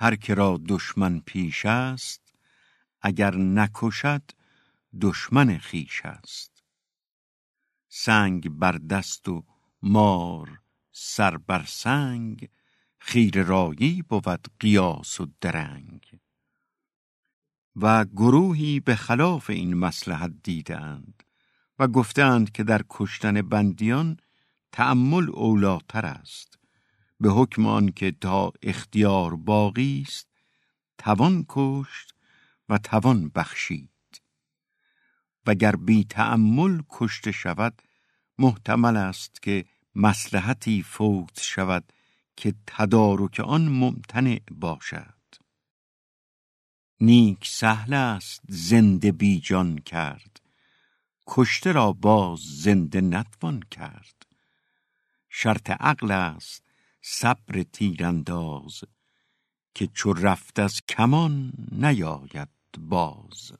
هر که را دشمن پیش است اگر نکشد دشمن خیش است. سنگ بر دست و مار سر بر سنگ خیر رایی بود قیاس و درنگ. و گروهی به خلاف این مسلحت دیدند و گفتند که در کشتن بندیان تأمل اولاتر است. به حکم آن که تا اختیار باقی است توان کشت و توان بخشید. وگر بی تأمل کشته شود محتمل است که مسلحتی فوت شود که تدارک آن ممتنع باشد. نیک سهل است زنده بی جان کرد. کشته را باز زنده نتوان کرد. شرط عقل است صبر تیرانداز که چو رفت از کمان نیاید باز.